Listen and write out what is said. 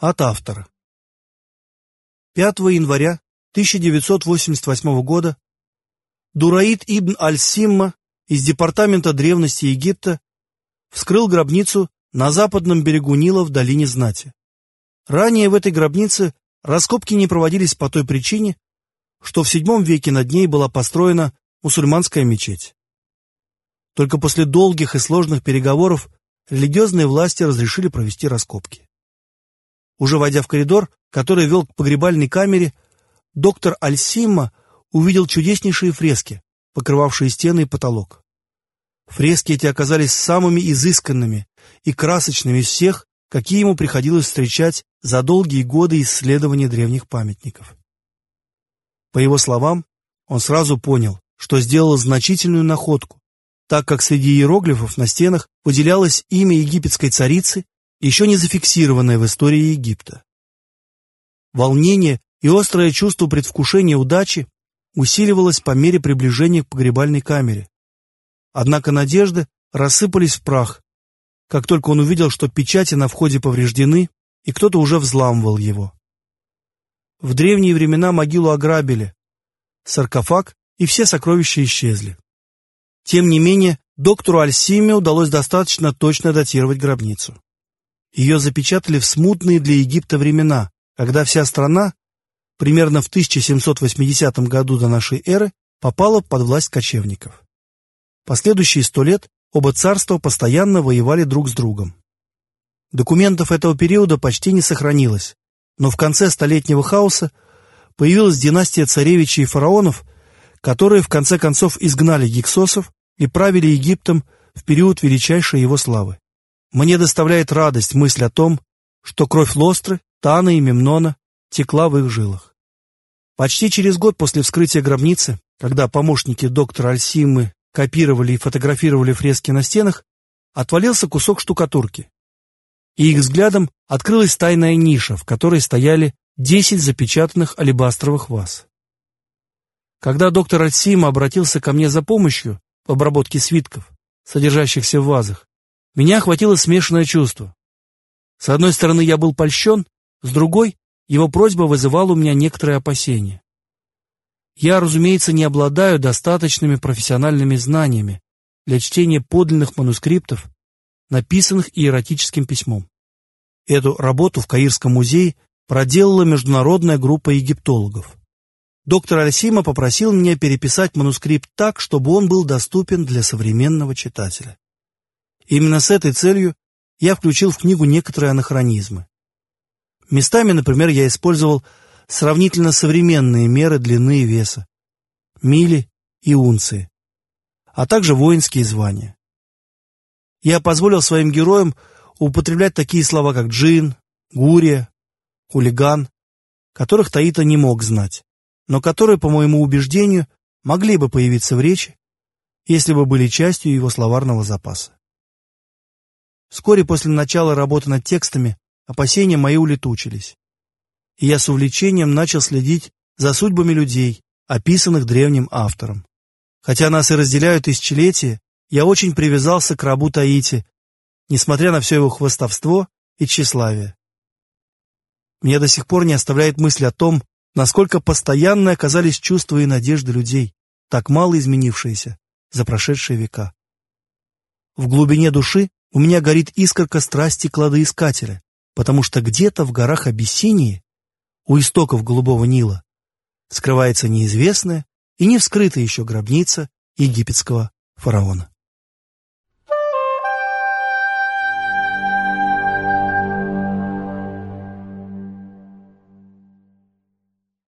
От автора. 5 января 1988 года Дураид ибн Аль-Симма из Департамента древности Египта вскрыл гробницу на западном берегу Нила в долине Знати. Ранее в этой гробнице раскопки не проводились по той причине, что в VII веке над ней была построена мусульманская мечеть. Только после долгих и сложных переговоров религиозные власти разрешили провести раскопки. Уже войдя в коридор, который вел к погребальной камере, доктор Альсима увидел чудеснейшие фрески, покрывавшие стены и потолок. Фрески эти оказались самыми изысканными и красочными из всех, какие ему приходилось встречать за долгие годы исследования древних памятников. По его словам, он сразу понял, что сделал значительную находку, так как среди иероглифов на стенах выделялось имя египетской царицы, еще не зафиксированное в истории Египта. Волнение и острое чувство предвкушения удачи усиливалось по мере приближения к погребальной камере. Однако надежды рассыпались в прах, как только он увидел, что печати на входе повреждены, и кто-то уже взламывал его. В древние времена могилу ограбили, саркофаг и все сокровища исчезли. Тем не менее, доктору Альсиме удалось достаточно точно датировать гробницу. Ее запечатали в смутные для Египта времена, когда вся страна, примерно в 1780 году до нашей эры, попала под власть кочевников. Последующие сто лет оба царства постоянно воевали друг с другом. Документов этого периода почти не сохранилось, но в конце столетнего хаоса появилась династия царевичей и фараонов, которые в конце концов изгнали гиксосов и правили Египтом в период величайшей его славы. Мне доставляет радость мысль о том, что кровь Лостры, Тана и Мемнона текла в их жилах. Почти через год после вскрытия гробницы, когда помощники доктора Альсимы копировали и фотографировали фрески на стенах, отвалился кусок штукатурки. И их взглядом открылась тайная ниша, в которой стояли десять запечатанных алебастровых ваз. Когда доктор Альсима обратился ко мне за помощью в обработке свитков, содержащихся в вазах, меня охватило смешанное чувство. С одной стороны, я был польщен, с другой, его просьба вызывала у меня некоторые опасения. Я, разумеется, не обладаю достаточными профессиональными знаниями для чтения подлинных манускриптов, написанных иеротическим письмом. Эту работу в Каирском музее проделала международная группа египтологов. Доктор Альсима попросил меня переписать манускрипт так, чтобы он был доступен для современного читателя. Именно с этой целью я включил в книгу некоторые анахронизмы. Местами, например, я использовал сравнительно современные меры длины и веса, мили и унции, а также воинские звания. Я позволил своим героям употреблять такие слова, как джин, гурия, хулиган, которых Таита не мог знать, но которые, по моему убеждению, могли бы появиться в речи, если бы были частью его словарного запаса. Вскоре после начала работы над текстами опасения мои улетучились, и я с увлечением начал следить за судьбами людей, описанных древним автором. Хотя нас и разделяют тысячелетия, я очень привязался к рабу Таити, несмотря на все его хвостовство и тщеславие. Меня до сих пор не оставляет мысль о том, насколько постоянны оказались чувства и надежды людей, так мало изменившиеся за прошедшие века. В глубине души у меня горит искорка страсти кладоискателя, потому что где-то в горах Абиссинии, у истоков Голубого Нила, скрывается неизвестная и не вскрытая еще гробница египетского фараона.